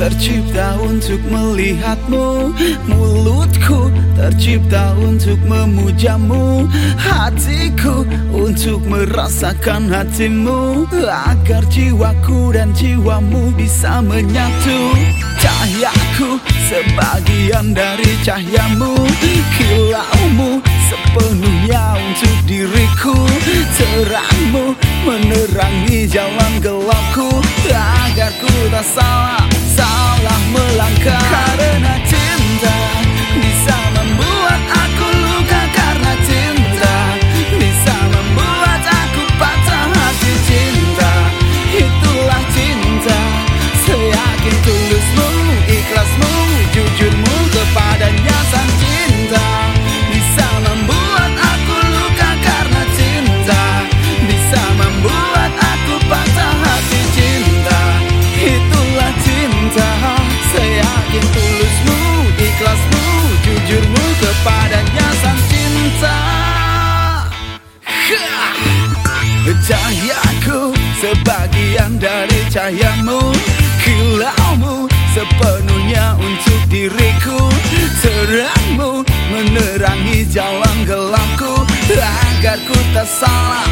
tercipta untuk melihatmu. Mulutku tercipta untuk memujamu. Hatiku untuk merasakan hatimu. Agar jiwaku dan jiwamu bisa menyatu. Cahayaku sebagian dari cahayamu. Kilaumu sepenuhnya untuk diriku. Terangmu menerangi jalan gelapku. Agar ku tak salah, Cahayaku sebagian dari cahayamu. Kilaumu sepenuhnya untuk diriku. Terangmu menerangi jalan gelapku. Agar ku tak salah,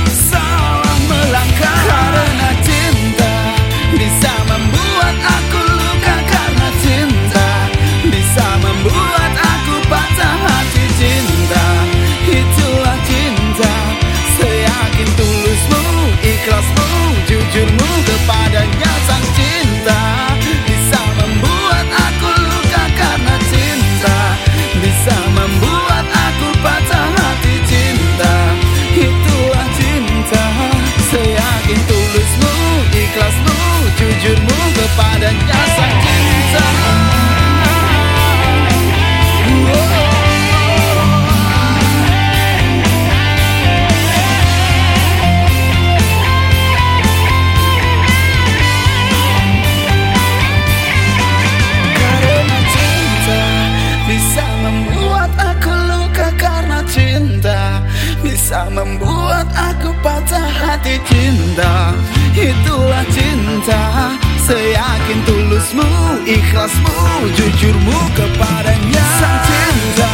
Bisa membuat aku patah hati. Cinta Itulah cinta. Seyakin tulusmu, ikhlasmu, jujurmu kepadanya. Sang cinta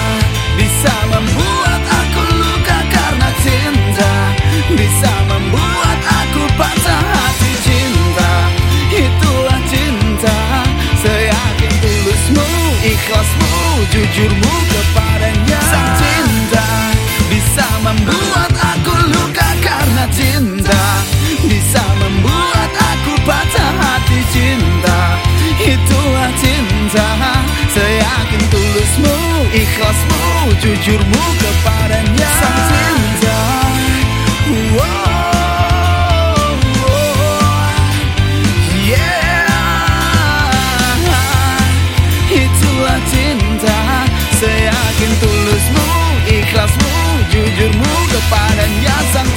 bisa membuat aku luka karena cinta. Bisa membuat aku patah hati. Cinta Itulah cinta. Seyakin tulusmu, ikhlasmu, jujurmu ikhlasmu jujurmu kepadanya. Sang cinta. Wow. Jujurmu kepadanya. Sang